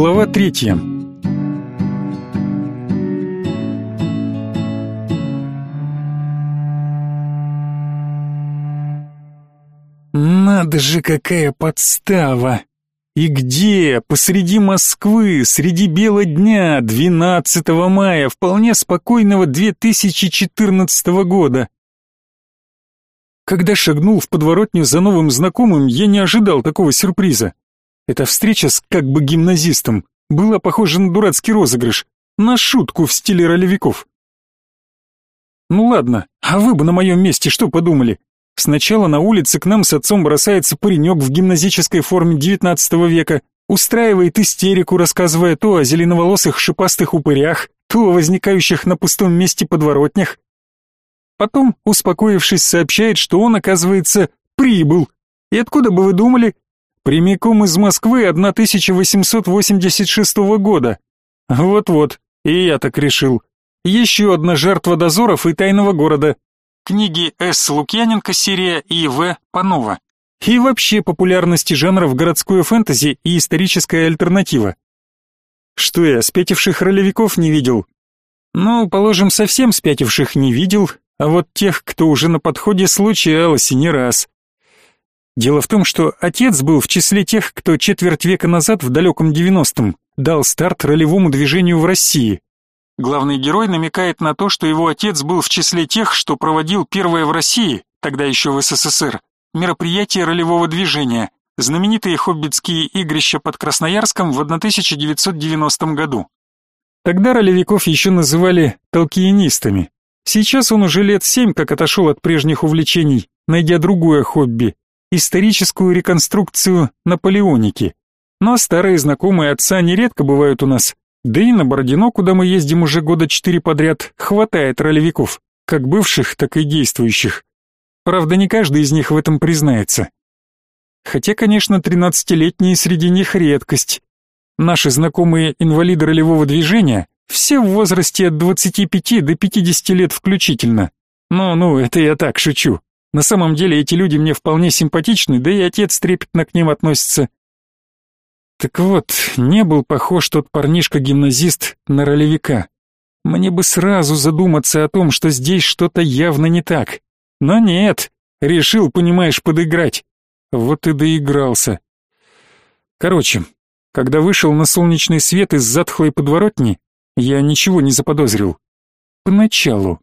Глава третья. Надо же, какая подстава! И где? Посреди Москвы, среди бела дня, 12 мая, вполне спокойного 2014 года. Когда шагнул в подворотню за новым знакомым, я не ожидал такого сюрприза. Эта встреча с как бы гимназистом была похожа на дурацкий розыгрыш, на шутку в стиле ролевиков. Ну ладно, а вы бы на моем месте что подумали? Сначала на улице к нам с отцом бросается паренек в гимназической форме XIX века, устраивает истерику, рассказывая то о зеленоволосых шипастых упырях, то о возникающих на пустом месте подворотнях. Потом, успокоившись, сообщает, что он, оказывается, прибыл. И откуда бы вы думали? Прямиком из Москвы 1886 года. Вот-вот, и я так решил. Еще одна жертва дозоров и тайного города, Книги С. Лукьяненко, серия и В. Панова. И вообще популярности жанров городское фэнтези и историческая альтернатива. Что я, спятивших ролевиков не видел? Ну, положим, совсем спятивших не видел, а вот тех, кто уже на подходе, случалось и не раз. Дело в том, что отец был в числе тех, кто четверть века назад, в далеком девяностом, дал старт ролевому движению в России. Главный герой намекает на то, что его отец был в числе тех, что проводил первое в России, тогда еще в СССР, мероприятие ролевого движения, знаменитые хоббитские игрища под Красноярском в 1990 году. Тогда ролевиков еще называли толкиенистами. Сейчас он уже лет семь как отошел от прежних увлечений, найдя другое хобби – историческую реконструкцию наполеоники. Но старые знакомые отца нередко бывают у нас, да и на Бородино, куда мы ездим уже года четыре подряд, хватает ролевиков, как бывших, так и действующих. Правда, не каждый из них в этом признается. Хотя, конечно, тринадцатилетние среди них редкость. Наши знакомые инвалиды ролевого движения все в возрасте от 25 до 50 лет включительно. Ну-ну, это я так шучу. На самом деле эти люди мне вполне симпатичны, да и отец трепетно к ним относится. Так вот, не был похож тот парнишка-гимназист на ролевика. Мне бы сразу задуматься о том, что здесь что-то явно не так. Но нет, решил, понимаешь, подыграть. Вот и доигрался. Короче, когда вышел на солнечный свет из затхлой подворотни, я ничего не заподозрил. Поначалу.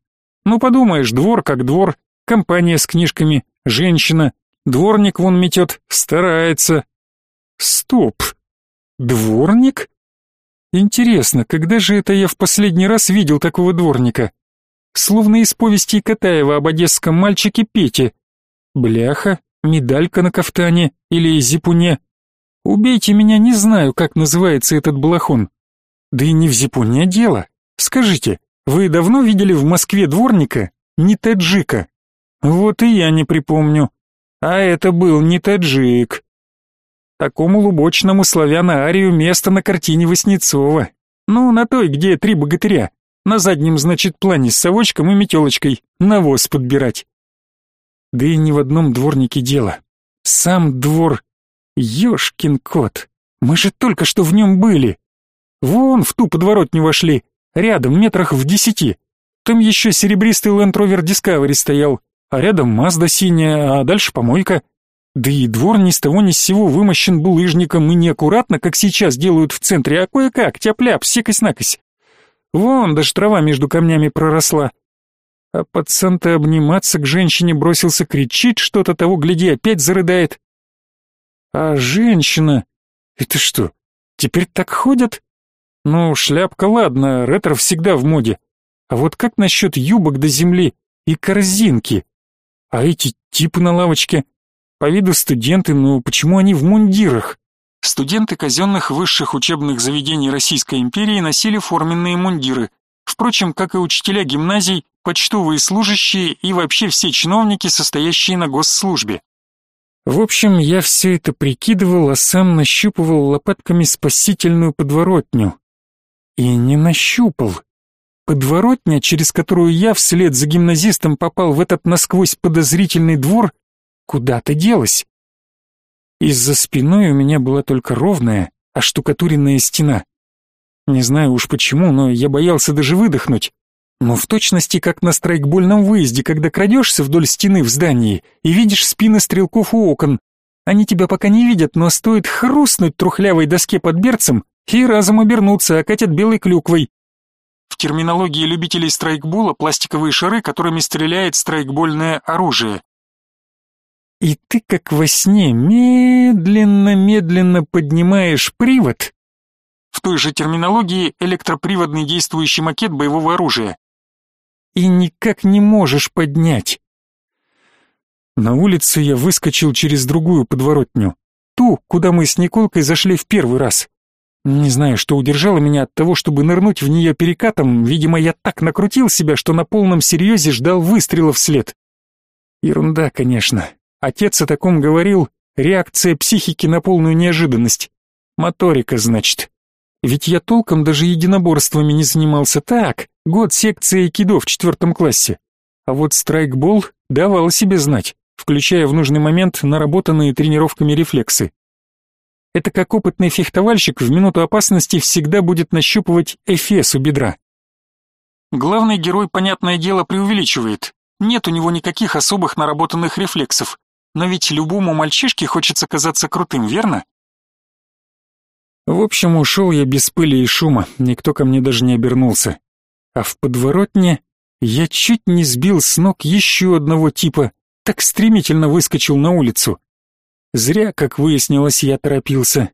Ну, подумаешь, двор как двор, компания с книжками, женщина, дворник вон метет, старается. Стоп, Дворник? Интересно, когда же это я в последний раз видел такого дворника? Словно из повести Катаева об одесском мальчике Пете. Бляха, медалька на кафтане или зипуне. Убейте меня, не знаю, как называется этот балахон. Да и не в зипуне дело. Скажите, вы давно видели в Москве дворника, не таджика? Вот и я не припомню. А это был не таджик. Такому лубочному славяно-арию место на картине Васнецова. Ну, на той, где три богатыря. На заднем, значит, плане с совочком и метелочкой навоз подбирать. Да и ни в одном дворнике дело. Сам двор. Ёшкин кот. Мы же только что в нем были. Вон в ту подворотню вошли. Рядом, метрах в десяти. Там еще серебристый Land Rover Discovery стоял. А рядом Мазда синяя, а дальше помойка. Да и двор ни с того ни с сего вымощен булыжником и неаккуратно, как сейчас делают в центре, а кое-как, тяп-ляп, секость-накость. Вон даже трава между камнями проросла. А пацан-то обниматься к женщине бросился, кричит что-то того, гляди, опять зарыдает. А женщина... Это что, теперь так ходят? Ну, шляпка, ладно, ретро всегда в моде. А вот как насчет юбок до земли и корзинки? А эти типы на лавочке... По виду студенты, но почему они в мундирах? Студенты казенных высших учебных заведений Российской империи носили форменные мундиры. Впрочем, как и учителя гимназий, почтовые служащие и вообще все чиновники, состоящие на госслужбе. В общем, я все это прикидывал, а сам нащупывал лопатками спасительную подворотню. И не нащупал. Подворотня, через которую я вслед за гимназистом попал в этот насквозь подозрительный двор, куда-то делась. Из-за спиной у меня была только ровная, оштукатуренная стена. Не знаю уж почему, но я боялся даже выдохнуть. Но в точности, как на страйкбольном выезде, когда крадешься вдоль стены в здании и видишь спины стрелков у окон. Они тебя пока не видят, но стоит хрустнуть трухлявой доске под берцем, и разом обернуться, окатят белой клюквой. В терминологии любителей страйкбола пластиковые шары, которыми стреляет страйкбольное оружие. И ты как во сне медленно-медленно поднимаешь привод. В той же терминологии электроприводный действующий макет боевого оружия. И никак не можешь поднять. На улицу я выскочил через другую подворотню. Ту, куда мы с Николкой зашли в первый раз. Не знаю, что удержало меня от того, чтобы нырнуть в нее перекатом. Видимо, я так накрутил себя, что на полном серьезе ждал выстрела вслед. Ерунда, конечно. Отец о таком говорил. Реакция психики на полную неожиданность. Моторика, значит. Ведь я толком даже единоборствами не занимался. Так, год секции кидо в четвертом классе. А вот страйкбол давал себе знать, включая в нужный момент наработанные тренировками рефлексы. Это как опытный фехтовальщик в минуту опасности всегда будет нащупывать эфес у бедра. Главный герой, понятное дело, преувеличивает. Нет у него никаких особых наработанных рефлексов. Но ведь любому мальчишке хочется казаться крутым, верно? В общем, ушел я без пыли и шума, никто ко мне даже не обернулся. А в подворотне я чуть не сбил с ног еще одного типа, так стремительно выскочил на улицу. Зря, как выяснилось, я торопился.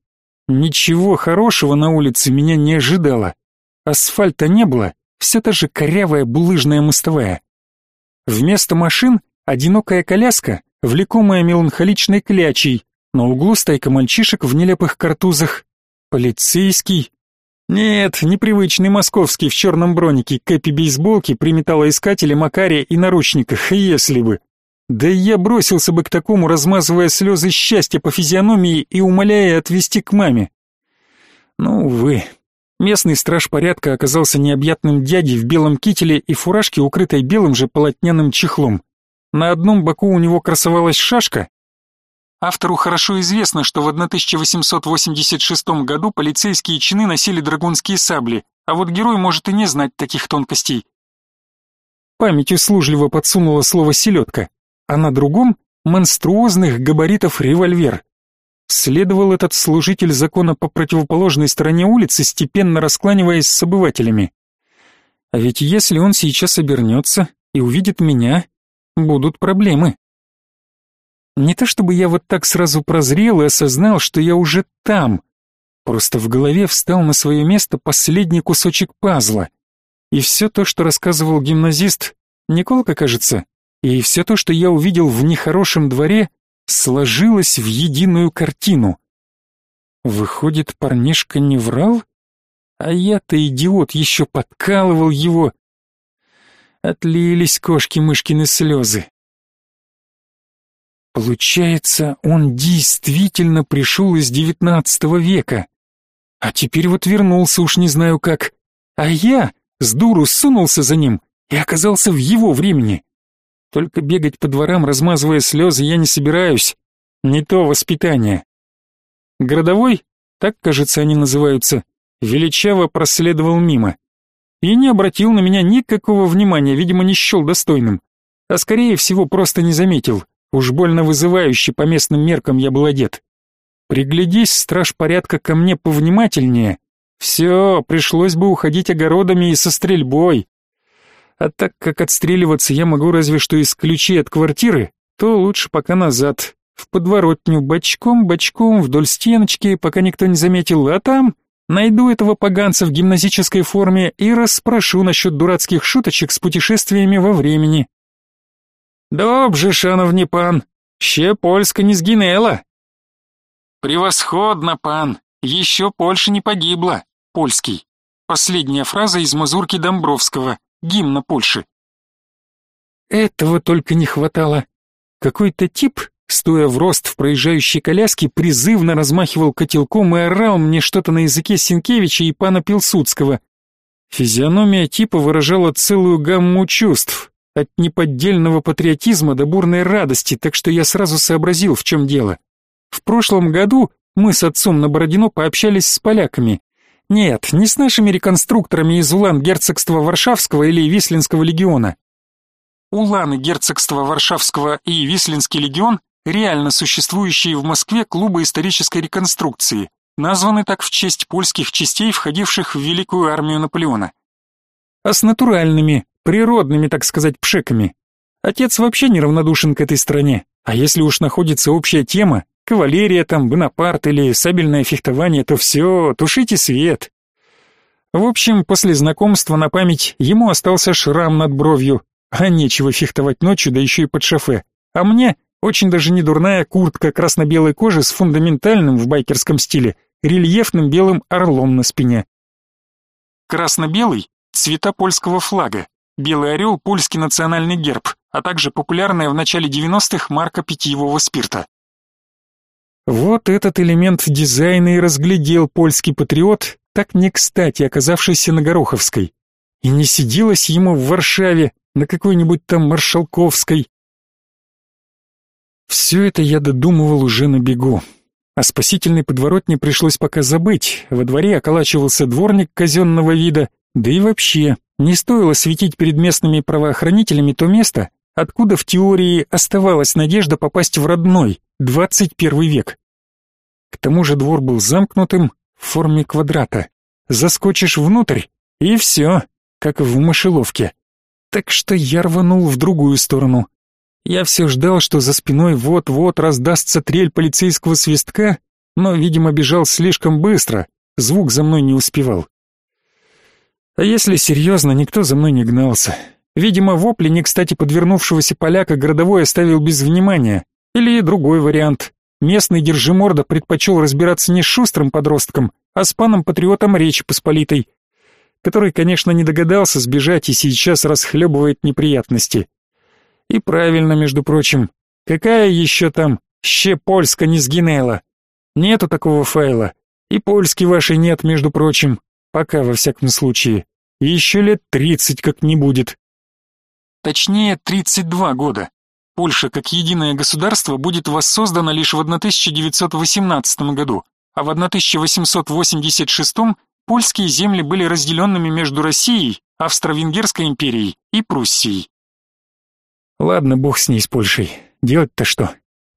Ничего хорошего на улице меня не ожидало. Асфальта не было, все та же корявая булыжная мостовая. Вместо машин одинокая коляска, влекомая меланхоличной клячей, на углу стайка мальчишек в нелепых картузах. Полицейский. Нет, непривычный московский в черном бронике, кэпи бейсболки, при металлоискателе, макаре и наручниках, если бы. Да и я бросился бы к такому, размазывая слезы счастья по физиономии и умоляя отвезти к маме. Ну, увы. Местный страж порядка оказался необъятным дядей в белом кителе и фуражке, укрытой белым же полотняным чехлом. На одном боку у него красовалась шашка. Автору хорошо известно, что в 1886 году полицейские чины носили драгунские сабли, а вот герой может и не знать таких тонкостей. Память услужливо подсунула слово «селедка» а на другом — монструозных габаритов револьвер. Следовал этот служитель закона по противоположной стороне улицы, степенно раскланиваясь с обывателями. А ведь если он сейчас обернется и увидит меня, будут проблемы. Не то чтобы я вот так сразу прозрел и осознал, что я уже там. Просто в голове встал на свое место последний кусочек пазла. И все то, что рассказывал гимназист, Николка, кажется, и все то, что я увидел в нехорошем дворе, сложилось в единую картину. Выходит, парнишка не врал? А я-то, идиот, еще подкалывал его. Отлились кошки-мышкины слезы. Получается, он действительно пришел из девятнадцатого века. А теперь вот вернулся уж не знаю как. А я с дуру сунулся за ним и оказался в его времени. Только бегать по дворам, размазывая слезы, я не собираюсь. Не то воспитание. Городовой, так, кажется, они называются, величаво проследовал мимо. И не обратил на меня никакого внимания, видимо, не счел достойным. А скорее всего, просто не заметил. Уж больно вызывающе по местным меркам я был одет. Приглядись, страж порядка, ко мне повнимательнее. Все, пришлось бы уходить огородами и со стрельбой. А так как отстреливаться я могу разве что из ключей от квартиры, то лучше пока назад, в подворотню, бочком-бочком вдоль стеночки, пока никто не заметил, а там найду этого поганца в гимназической форме и расспрошу насчет дурацких шуточек с путешествиями во времени. Добже, шановні пан, ще Польска не сгинела. Превосходно, пан, еще Польша не погибла. Польский. Последняя фраза из мазурки Домбровского гимна Польши. Этого только не хватало. Какой-то тип, стоя в рост в проезжающей коляске, призывно размахивал котелком и орал мне что-то на языке Сенкевича и пана Пилсудского. Физиономия типа выражала целую гамму чувств, от неподдельного патриотизма до бурной радости, так что я сразу сообразил, в чем дело. В прошлом году мы с отцом на Бородино пообщались с поляками. Нет, не с нашими реконструкторами из Улан герцогства Варшавского или Вислинского легиона. Уланы герцогства Варшавского и Вислинский легион реально существующие в Москве клубы исторической реконструкции, названы так в честь польских частей, входивших в Великую армию Наполеона. А с натуральными, природными, так сказать, пшеками. Отец вообще неравнодушен к этой стране, а если уж находится общая тема, кавалерия там, Бонапарт или сабельное фехтование, то все, тушите свет. В общем, после знакомства на память ему остался шрам над бровью, а нечего фехтовать ночью, да еще и под шофе. А мне очень даже не дурная куртка красно-белой кожи с фундаментальным в байкерском стиле рельефным белым орлом на спине. Красно-белый – цвета польского флага, белый орел – польский национальный герб, а также популярная в начале 90-х марка питьевого спирта. Вот этот элемент дизайна и разглядел польский патриот, так не кстати оказавшийся на Гороховской. И не сиделось ему в Варшаве на какой-нибудь там Маршалковской. Все это я додумывал уже на бегу. О спасительной подворотне пришлось пока забыть, во дворе околачивался дворник казенного вида, да и вообще, не стоило светить перед местными правоохранителями то место, откуда в теории оставалась надежда попасть в родной, 21 век. К тому же двор был замкнутым, в форме квадрата. Заскочишь внутрь, и все, как в мышеловке. Так что я рванул в другую сторону, я все ждал, что за спиной вот-вот раздастся трель полицейского свистка, но, видимо, бежал слишком быстро, звук за мной не успевал. А если серьезно, никто за мной не гнался. Видимо, вопли не кстати подвернувшегося поляка городовой оставил без внимания. Или другой вариант. Местный держиморда предпочел разбираться не с шустрым подростком, а с паном-патриотом Речи Посполитой, который, конечно, не догадался сбежать и сейчас расхлебывает неприятности. И правильно, между прочим. Какая еще там ще польска не сгинела? Нету такого файла. И польски вашей нет, между прочим. Пока, во всяком случае. Еще лет тридцать как не будет. Точнее, тридцать два года. Польша как единое государство будет воссоздана лишь в 1918 году, а в 1886 польские земли были разделенными между Россией, Австро-Венгерской империей и Пруссией. Ладно, бог с ней, с Польшей. Делать-то что?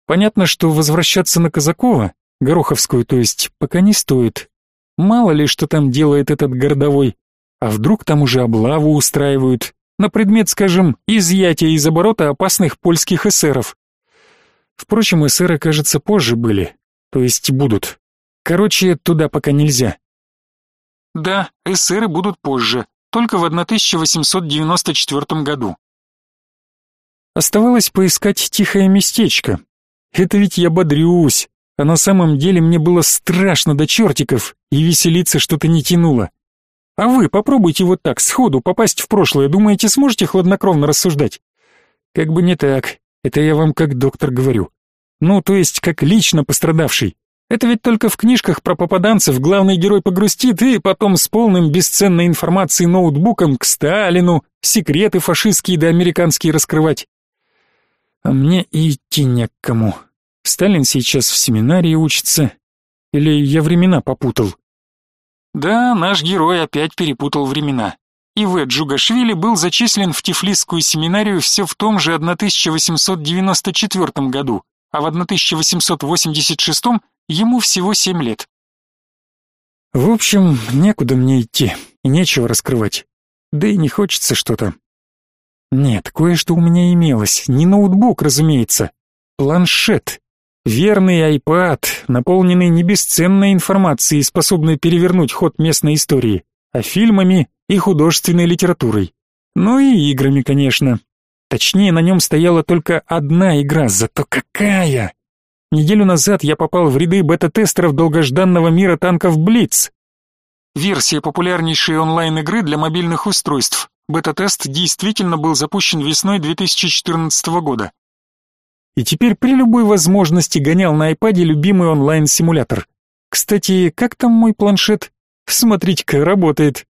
Понятно, что возвращаться на Казакова, Гороховскую, то есть, пока не стоит. Мало ли, что там делает этот городовой. А вдруг там уже облаву устраивают, на предмет, скажем, изъятия из оборота опасных польских эсеров. Впрочем, эсеры, кажется, позже были, то есть будут. Короче, туда пока нельзя. Да, эсеры будут позже, только в 1894 году. Оставалось поискать тихое местечко. Это ведь я бодрюсь, а на самом деле мне было страшно до чертиков, и веселиться что-то не тянуло. А вы попробуйте вот так, сходу, попасть в прошлое, думаете, сможете хладнокровно рассуждать? Как бы не так, это я вам как доктор говорю. Ну, то есть, как лично пострадавший. Это ведь только в книжках про попаданцев главный герой погрустит и потом с полным бесценной информацией ноутбуком к Сталину секреты фашистские да американские раскрывать. А мне идти не к кому. Сталин сейчас в семинарии учится. Или я времена попутал? Да, наш герой опять перепутал времена. И.В. Джугашвили был зачислен в Тифлисскую семинарию все в том же 1894 году, а в 1886 ему всего 7 лет. В общем, некуда мне идти, и нечего раскрывать. Да и не хочется что-то. Нет, кое-что у меня имелось. Не ноутбук, разумеется. Планшет. Верный iPad, наполненный не бесценной информацией, способной перевернуть ход местной истории, а фильмами и художественной литературой. Ну и играми, конечно. Точнее, на нем стояла только одна игра, зато какая! Неделю назад я попал в ряды бета-тестеров долгожданного мира танков Блиц. Версия популярнейшей онлайн-игры для мобильных устройств, Бета-тест действительно был запущен весной 2014 года. И теперь при любой возможности гонял на iPad любимый онлайн-симулятор. Кстати, как там мой планшет? Смотрите-ка, работает.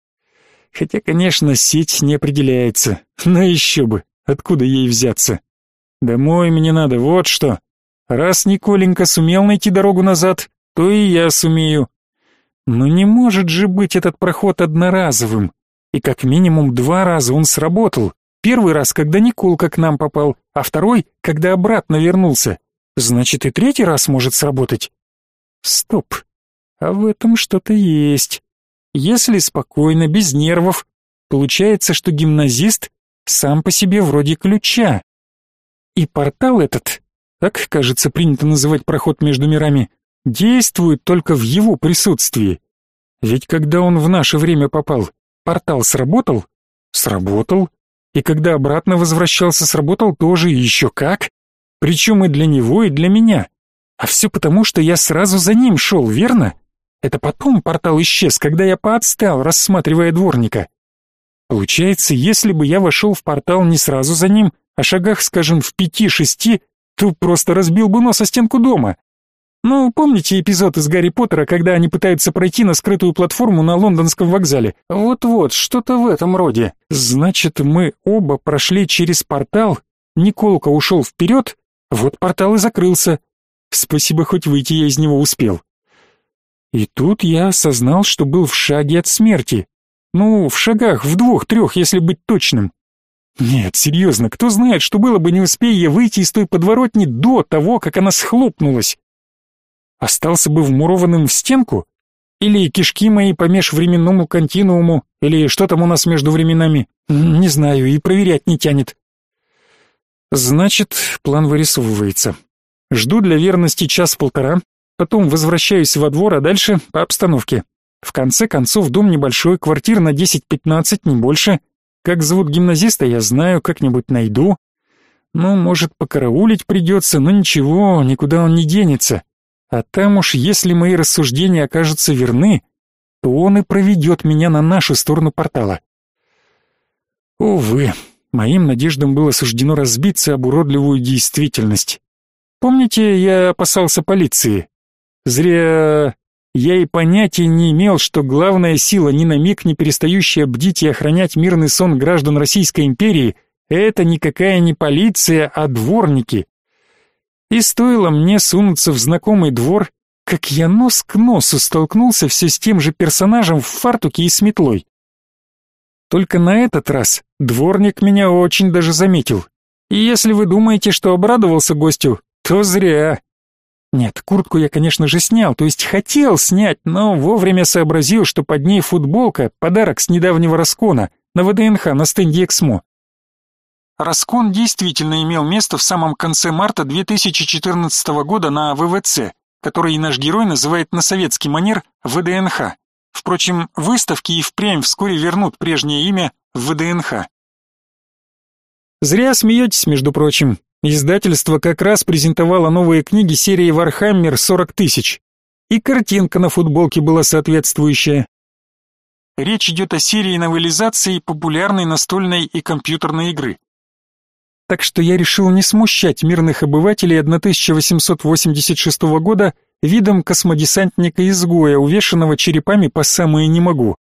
Хотя, конечно, сеть не определяется. Но еще бы, откуда ей взяться? Домой мне надо, вот что. Раз Николенька сумел найти дорогу назад, то и я сумею. Но не может же быть этот проход одноразовым. И как минимум два раза он сработал. Первый раз, когда Николка к нам попал, а второй, когда обратно вернулся. Значит, и третий раз может сработать. Стоп. А в этом что-то есть. Если спокойно, без нервов, получается, что гимназист сам по себе вроде ключа. И портал этот, так, кажется, принято называть проход между мирами, действует только в его присутствии. Ведь когда он в наше время попал, портал сработал? Сработал. И когда обратно возвращался, сработал тоже и еще как. Причем и для него, и для меня. А все потому, что я сразу за ним шел, верно? Это потом портал исчез, когда я поотстал, рассматривая дворника. Получается, если бы я вошел в портал не сразу за ним, а шагах, скажем, в пяти-шести, то просто разбил бы нос о стенку дома. Ну, помните эпизод из Гарри Поттера, когда они пытаются пройти на скрытую платформу на лондонском вокзале? Вот-вот, что-то в этом роде. Значит, мы оба прошли через портал, Николка ушел вперед, вот портал и закрылся. Спасибо, хоть выйти я из него успел. И тут я осознал, что был в шаге от смерти. Ну, в шагах, в двух-трех, если быть точным. Нет, серьезно, кто знает, что было бы, не успея выйти из той подворотни до того, как она схлопнулась. Остался бы вмурованным в стенку? Или кишки мои по межвременному континууму, или что там у нас между временами? Не знаю, и проверять не тянет. Значит, план вырисовывается. Жду для верности час-полтора, потом возвращаюсь во двор, а дальше по обстановке. В конце концов, дом небольшой, квартир на 10-15, не больше. Как зовут гимназиста, я знаю, как-нибудь найду. Ну, может, покараулить придется, но ничего, никуда он не денется. А там уж, если мои рассуждения окажутся верны, то он и проведет меня на нашу сторону портала. Увы, моим надеждам было суждено разбиться об уродливую действительность. Помните, я опасался полиции? Зря я и понятия не имел, что главная сила, ни на миг не перестающая бдить и охранять мирный сон граждан Российской империи, это никакая не полиция, а дворники, и стоило мне сунуться в знакомый двор, как я нос к носу столкнулся все с тем же персонажем в фартуке и с метлой. Только на этот раз дворник меня очень даже заметил. И если вы думаете, что обрадовался гостю, то зря. Нет, куртку я, конечно же, снял, то есть хотел снять, но вовремя сообразил, что под ней футболка, подарок с недавнего раскона, на ВДНХ на стенде Эксмо. Раскон действительно имел место в самом конце марта 2014 года на ВВЦ, который наш герой называет на советский манер ВДНХ. Впрочем, выставки и впрямь вскоре вернут прежнее имя ВДНХ. Зря смеетесь, между прочим. Издательство как раз презентовало новые книги серии Warhammer 40 тысяч. И картинка на футболке была соответствующая. Речь идет о серии новелизации популярной настольной и компьютерной игры так что я решил не смущать мирных обывателей 1886 года видом космодесантника-изгоя, увешанного черепами по самое не могу.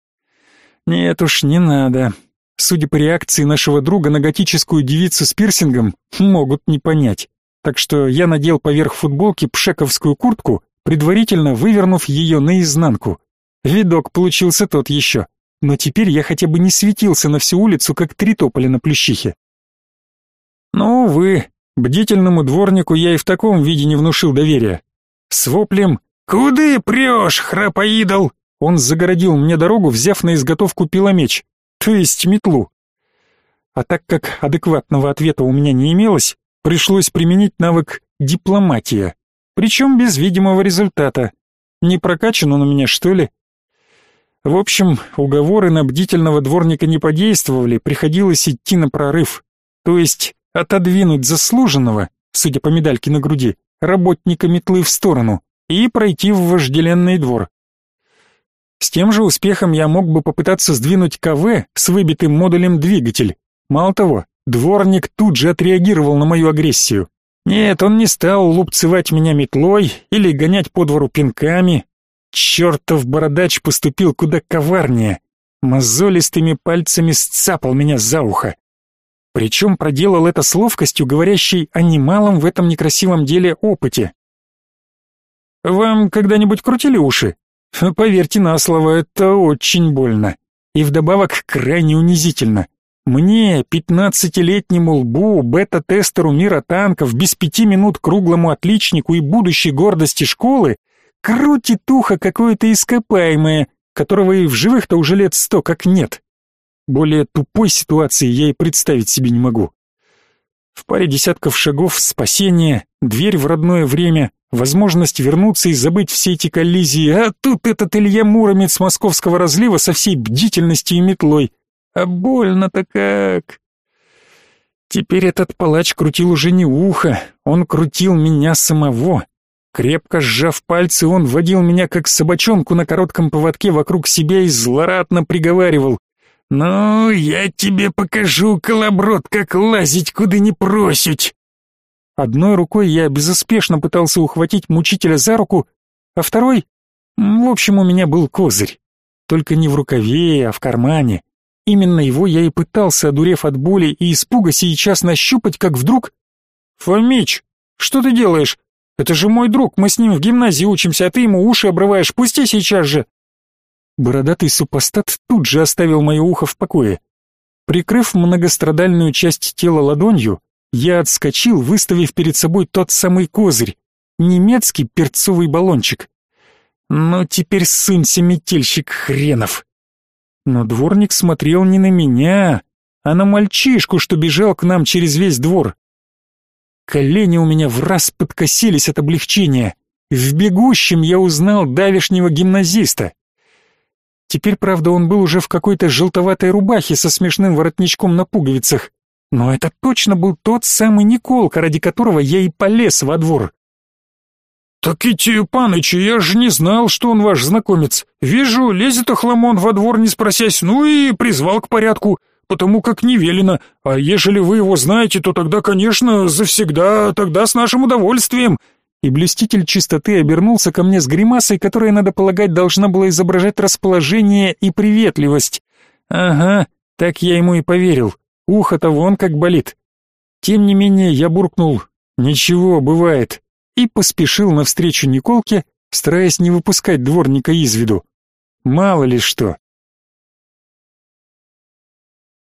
Нет уж, не надо. Судя по реакции нашего друга на готическую девицу с пирсингом, могут не понять. Так что я надел поверх футболки пшековскую куртку, предварительно вывернув ее наизнанку. Видок получился тот еще. Но теперь я хотя бы не светился на всю улицу, как три тополя на плющихе. Но, увы, бдительному дворнику я и в таком виде не внушил доверия. С воплем «Куды прешь, храпоидол?» он загородил мне дорогу, взяв на изготовку пиломеч, то есть метлу. А так как адекватного ответа у меня не имелось, пришлось применить навык дипломатия, причем без видимого результата. Не прокачан он у меня, что ли? В общем, уговоры на бдительного дворника не подействовали, приходилось идти на прорыв. То есть отодвинуть заслуженного, судя по медальке на груди, работника метлы в сторону и пройти в вожделенный двор. С тем же успехом я мог бы попытаться сдвинуть КВ с выбитым модулем двигатель. Мало того, дворник тут же отреагировал на мою агрессию. Нет, он не стал лупцевать меня метлой или гонять по двору пинками. Чертов бородач поступил куда коварнее. Мозолистыми пальцами сцапал меня за ухо. Причем проделал это с ловкостью, говорящей о немалом в этом некрасивом деле опыте. Вам когда-нибудь крутили уши? Поверьте на слово, это очень больно. И вдобавок крайне унизительно. Мне, пятнадцатилетнему лбу, бета-тестеру мира танков, без пяти минут круглому отличнику и будущей гордости школы, крутит ухо какое-то ископаемое, которого и в живых-то уже лет сто как нет. Более тупой ситуации я и представить себе не могу. В паре десятков шагов спасение, дверь в родное время, возможность вернуться и забыть все эти коллизии, а тут этот Илья Муромец московского разлива со всей бдительностью и метлой. А больно-то как... Теперь этот палач крутил уже не ухо, он крутил меня самого. Крепко сжав пальцы, он водил меня как собачонку на коротком поводке вокруг себя и злорадно приговаривал. «Ну, я тебе покажу, колоброд, как лазить, куда не просить!» Одной рукой я безуспешно пытался ухватить мучителя за руку, а второй... В общем, у меня был козырь. Только не в рукаве, а в кармане. Именно его я и пытался, одурев от боли и испуга, сейчас нащупать, как вдруг... «Фомич, что ты делаешь? Это же мой друг, мы с ним в гимназии учимся, а ты ему уши обрываешь, пусти сейчас же!» Бородатый супостат тут же оставил мое ухо в покое. Прикрыв многострадальную часть тела ладонью, я отскочил, выставив перед собой тот самый козырь, немецкий перцовый баллончик. Ну, теперь сынься, метельщик хренов. Но дворник смотрел не на меня, а на мальчишку, что бежал к нам через весь двор. Колени у меня в раз подкосились от облегчения. В бегущем я узнал давешнего гимназиста. Теперь, правда, он был уже в какой-то желтоватой рубахе со смешным воротничком на пуговицах. Но это точно был тот самый Николка, ради которого я и полез во двор. «Так идти, паныч, я же не знал, что он ваш знакомец. Вижу, лезет охламон во двор, не спросясь, ну и призвал к порядку, потому как не велено. А ежели вы его знаете, то тогда, конечно, завсегда, тогда с нашим удовольствием и блюститель чистоты обернулся ко мне с гримасой, которая, надо полагать, должна была изображать расположение и приветливость. Ага, так я ему и поверил. Ухо-то вон как болит. Тем не менее, я буркнул «Ничего, бывает» и поспешил навстречу Николке, стараясь не выпускать дворника из виду. Мало ли что.